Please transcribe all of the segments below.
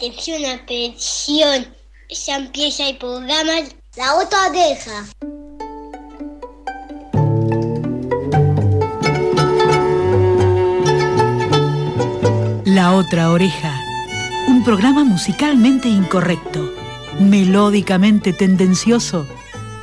Atención, atención. Ya empieza el programa La otra oreja. La otra oreja. Un programa musicalmente incorrecto, melódicamente tendencioso,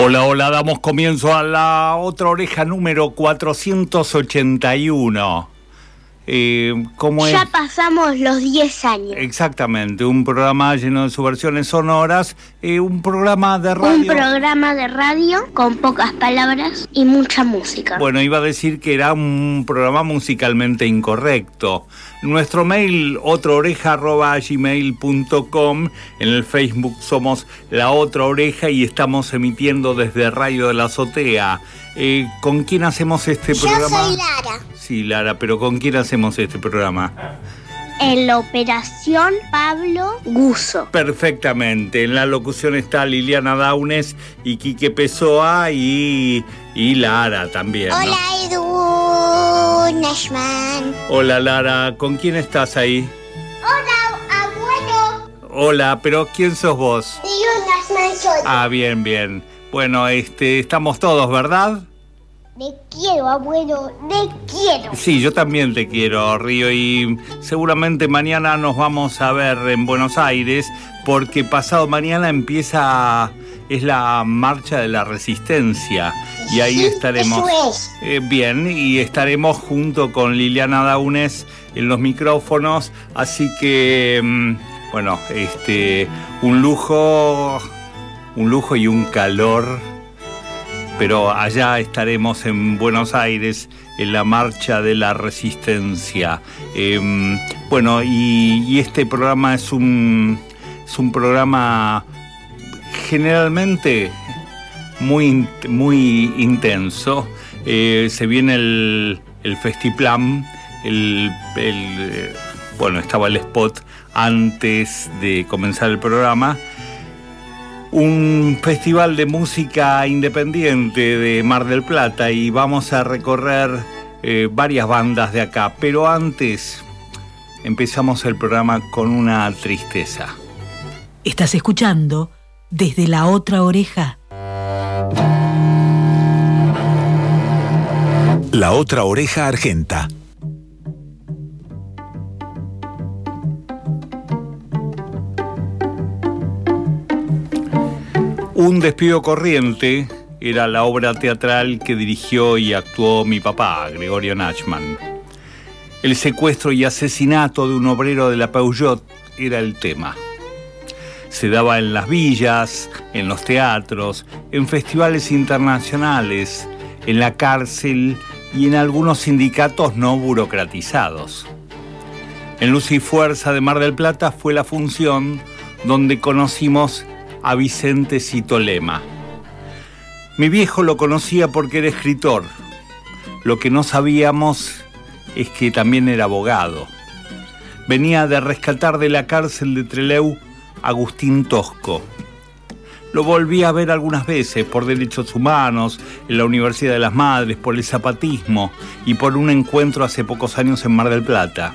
Hola, hola, damos comienzo a la otra oreja número 481. Eh, ya pasamos los 10 años. Exactamente, un programa lleno de subversiones sonoras, eh, un programa de radio. Un programa de radio con pocas palabras y mucha música. Bueno, iba a decir que era un programa musicalmente incorrecto. Nuestro mail, otraoreja.gmail.com. En el Facebook somos La Otra Oreja y estamos emitiendo desde Radio de la Azotea. Eh, ¿Con quién hacemos este programa? Yo soy Lara. Sí, Lara, pero ¿con quién hacemos este programa? En la operación Pablo Guso. Perfectamente. En la locución está Liliana Daunes y Quique Pessoa y, y Lara también. Hola, Edu Nashman. Hola, Lara. ¿Con quién estás ahí? Hola, abuelo. Hola, pero ¿quién sos vos? Yo Nashman soy. Ah, bien, bien. Bueno, este, estamos todos, ¿verdad? Te quiero, abuelo, te quiero. Sí, yo también te quiero, Río, y seguramente mañana nos vamos a ver en Buenos Aires, porque pasado mañana empieza, es la marcha de la resistencia, y ahí estaremos. Eh, bien, y estaremos junto con Liliana Daunes en los micrófonos, así que, mm, bueno, este, un lujo, un lujo y un calor pero allá estaremos en Buenos Aires en la marcha de la resistencia. Em, bueno, y, este programa es un, es un programa generalmente muy, muy intenso. Eh, se viene el, el Festiplan, el, el, bueno, estaba el spot antes de comenzar el programa un festival de música independiente de Mar del Plata y vamos a recorrer eh, varias bandas de acá. Pero antes empezamos el programa con una tristeza. Estás escuchando desde la otra oreja. La otra oreja argenta. Un despido corriente era la obra teatral que dirigió y actuó mi papá, Gregorio Nachman. El secuestro y asesinato de un obrero de la Peugeot era el tema. Se daba en las villas, en los teatros, en festivales internacionales, en la cárcel y en algunos sindicatos no burocratizados. En Luz y Fuerza de Mar del Plata fue la función donde conocimos a Vicente Citolema. Mi viejo lo conocía porque era escritor. Lo que no sabíamos es que también era abogado. Venía de rescatar de la cárcel de Treleu Agustín Tosco. Lo volví a ver algunas veces por derechos humanos, en la Universidad de las Madres, por el zapatismo y por un encuentro hace pocos años en Mar del Plata,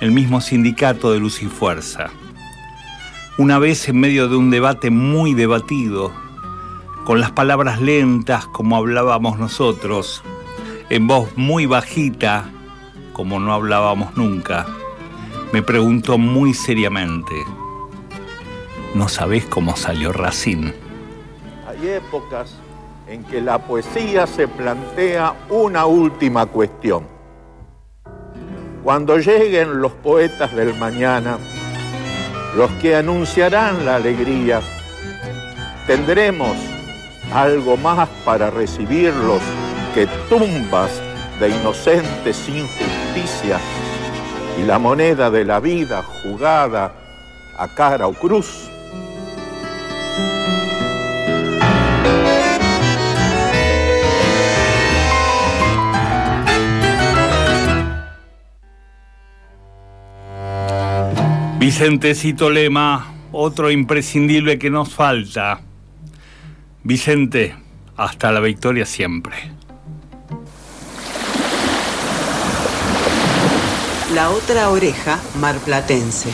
el mismo sindicato de Luz y Fuerza. Una vez en medio de un debate muy debatido, con las palabras lentas como hablábamos nosotros, en voz muy bajita como no hablábamos nunca, me preguntó muy seriamente, ¿no sabés cómo salió Racine? Hay épocas en que la poesía se plantea una última cuestión. Cuando lleguen los poetas del mañana, los que anunciarán la alegría. Tendremos algo más para recibirlos que tumbas de inocentes sin justicia y la moneda de la vida jugada a cara o cruz. Vicentecito Lema, otro imprescindible que nos falta. Vicente, hasta la victoria siempre. La otra oreja marplatense.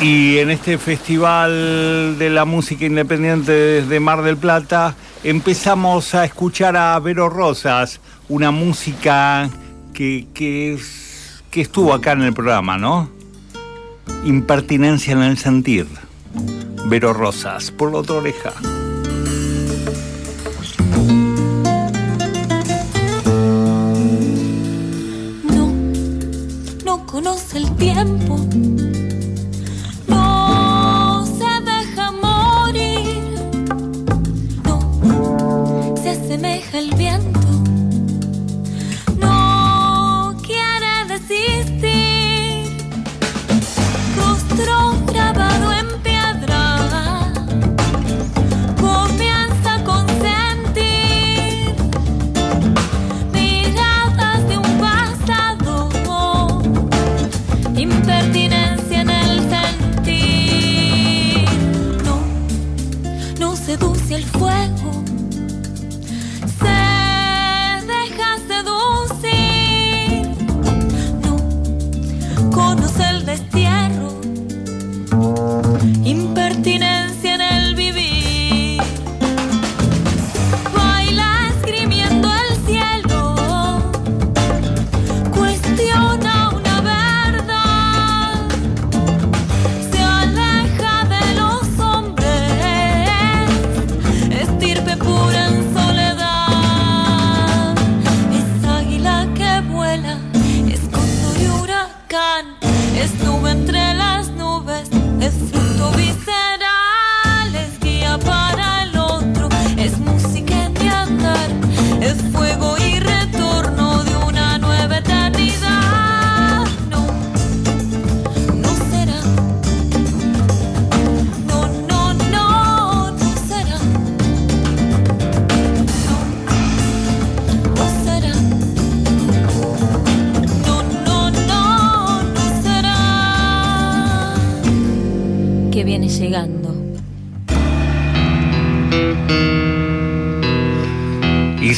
Y en este festival de la música independiente de Mar del Plata empezamos a escuchar a Vero Rosas, una música que, que, estuvo acá en el programa, ¿no? Impertinencia en el sentir. Vero Rosas, por la otra oreja.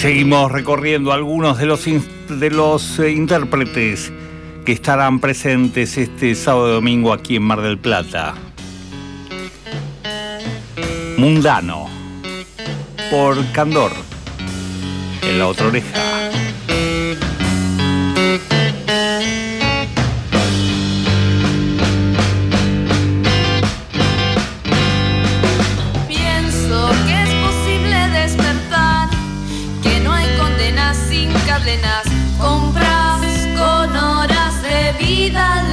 Seguimos recorriendo algunos de los, de los eh, intérpretes que estarán presentes este sábado y domingo aquí en Mar del Plata. Mundano, por Candor, en la otra oreja. De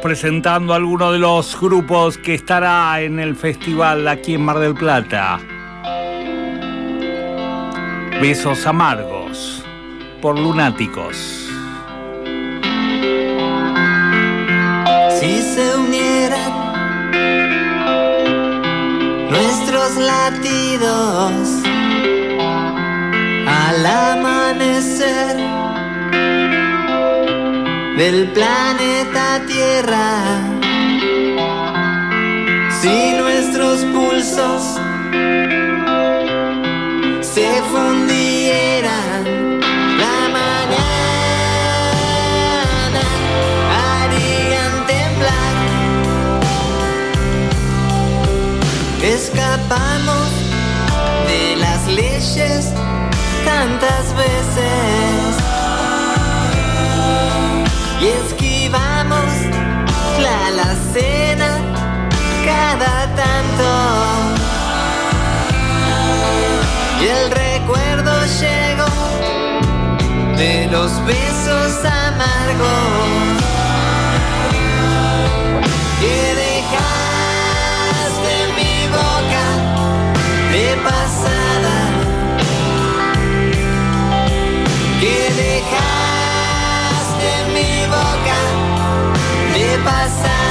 presentando algunos de los grupos que estará en el festival aquí en Mar del Plata. Besos amargos por lunáticos. Si se unieran nuestros latidos al amanecer del planeta Tierra, si nuestros pulsos se fundieran, la mañana harían temblar. Escapamos de las leyes tantas veces y esquivamos la alacena cada tanto. Y el recuerdo llegó de los besos amargos de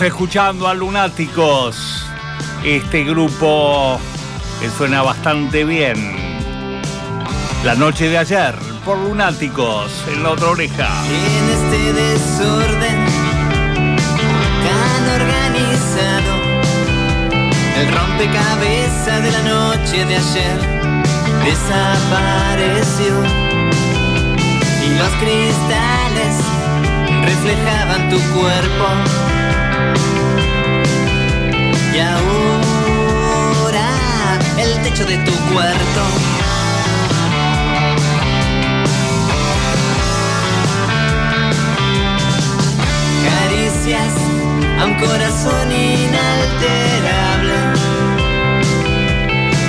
Escuchando a Lunáticos, este grupo que suena bastante bien. La noche de ayer, por Lunáticos, en la otra oreja. en este desorden tan organizado. El rompecabezas de la noche de ayer desapareció y Los cristales reflejaban tu cuerpo. Y ahora el techo de tu cuarto. Caricias a un corazón inalterable.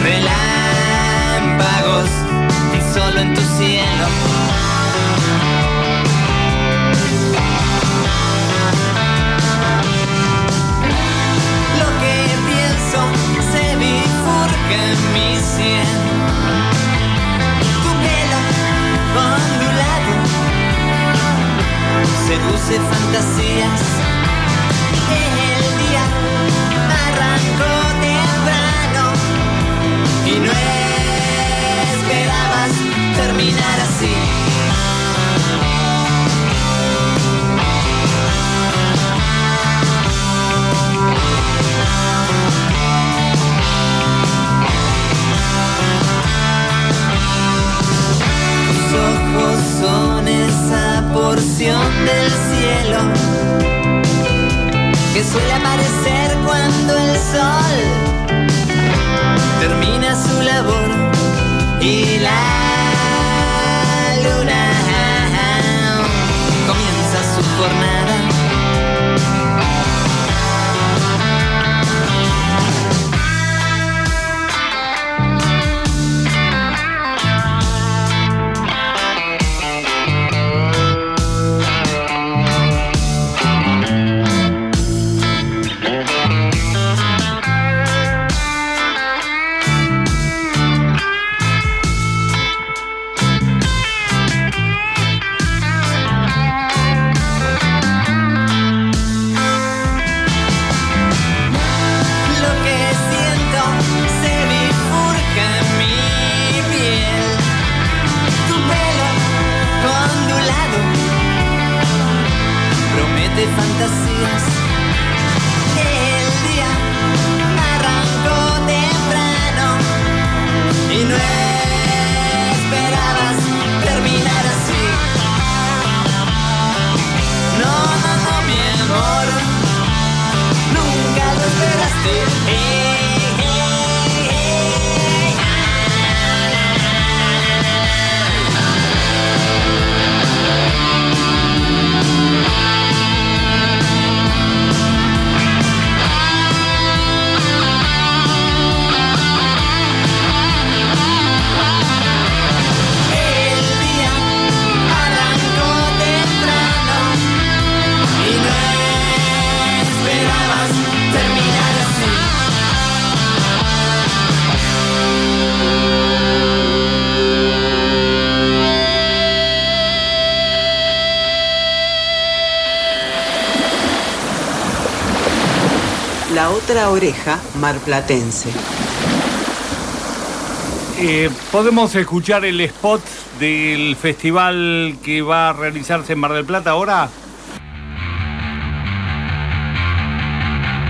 Relámpagos solo en tu cielo. Seduce fantasías. Oreja marplatense. Eh, ¿Podemos escuchar el spot del festival que va a realizarse en Mar del Plata ahora?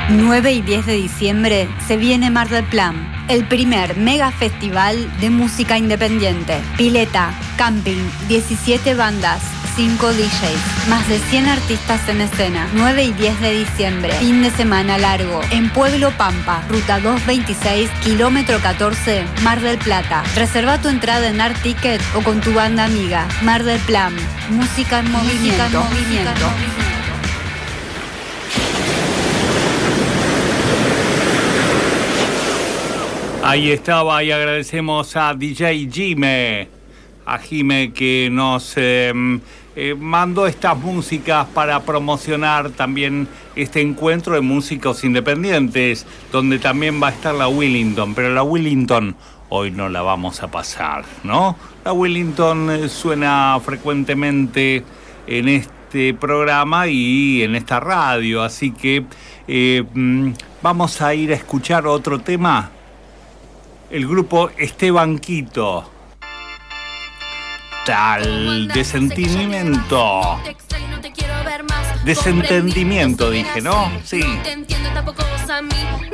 9 y 10 de diciembre se viene Mar del Plan, el primer mega festival de música independiente. Pileta, camping, 17 bandas, 5 DJs, más de 100 artistas en escena. 9 y 10 de diciembre, fin de semana largo, en Pueblo Pampa, ruta 226, kilómetro 14, Mar del Plata. Reserva tu entrada en Art Ticket o con tu banda amiga. Mar del Plan, música en movimiento. movimiento. Ahí estaba y agradecemos a DJ Jime, a Jime que nos eh, eh, mandó estas músicas para promocionar también este encuentro de músicos independientes, donde también va a estar la Willington, pero la Willington hoy no la vamos a pasar, ¿no? La Willington eh, suena frecuentemente en este programa y en esta radio, así que eh, mm, vamos a ir a escuchar otro tema el grupo Esteban total desentendimiento. Desentendimiento, dije, ¿no? Sí.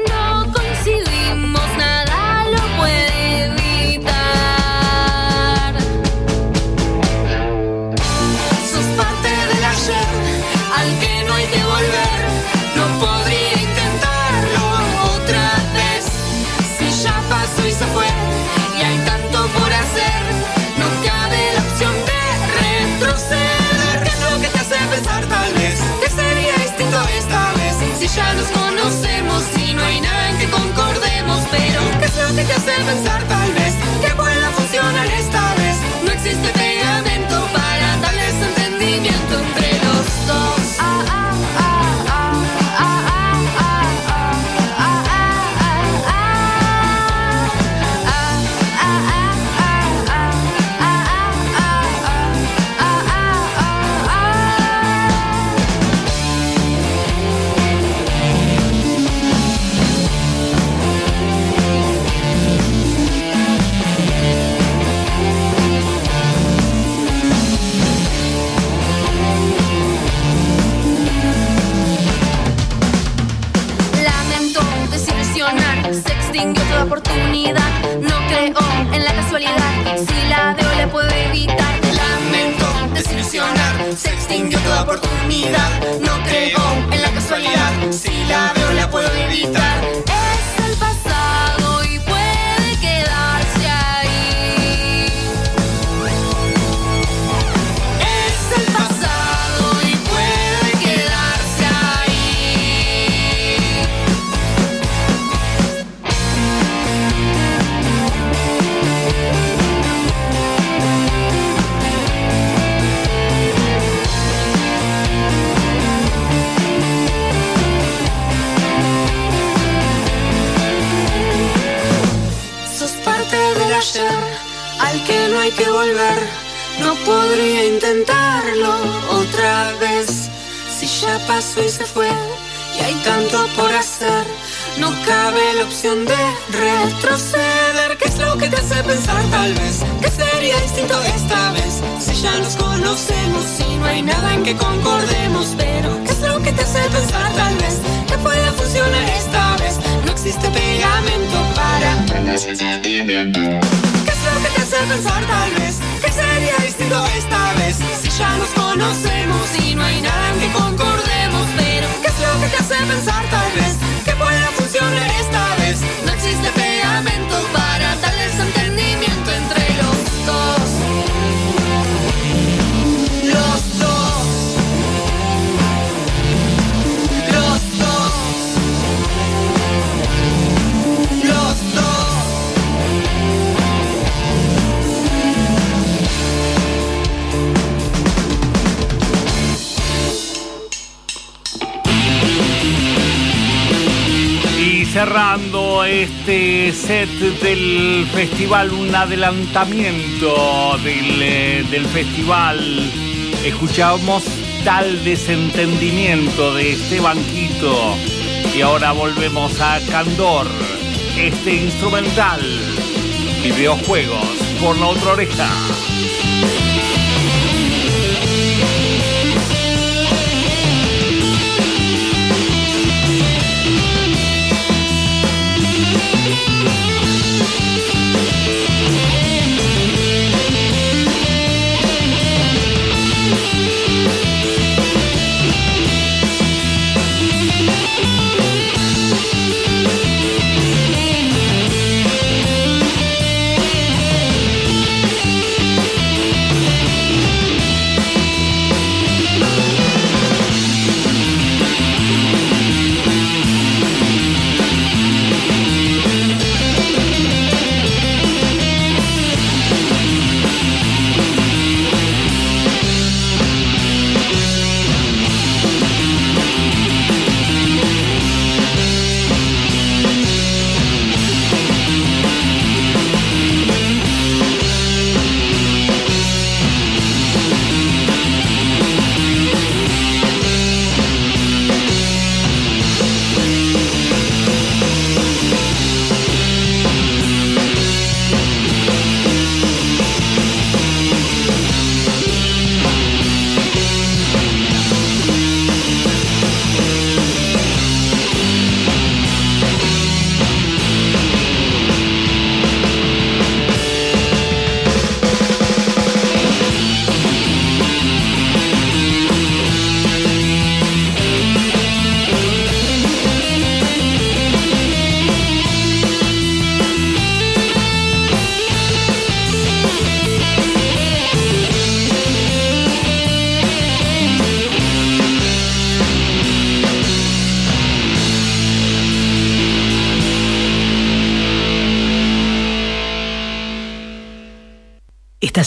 No coincidimos, nada lo puede evitar. Sos parte del ayer, al que no hay que volver. No podría intentarlo otra vez. Si ya pasó y se fue. si ya nos conocemos y no hay nada extinguió toda oportunidad. No creo en la casualidad. Si la veo, la puedo evitar. Hay que volver. No podría intentarlo otra vez. Si ya pasó y se fue y hay tanto por hacer, no cabe la opción de retroceder. ¿Qué es lo que te hace pensar tal vez? Que sería distinto esta vez? Si ya nos conocemos y no hay nada en que concordemos. Pero ¿qué es lo que te hace pensar tal vez? Que pueda funcionar esta vez. No existe pegamento para ¿Qué lo que te hace pensar tal vez? Que sería distinto esta vez? Si ya nos conocemos y no hay nada que concordemos Pero ¿qué es lo que te hace pensar tal vez? Que pueda funcionar esta vez No existe pegamento para tal desentendimiento entre los dos cerrando este set del festival, un adelantamiento del, eh, del festival, escuchamos tal desentendimiento de este banquito. Y ahora volvemos a Candor, este instrumental, videojuegos por la otra oreja.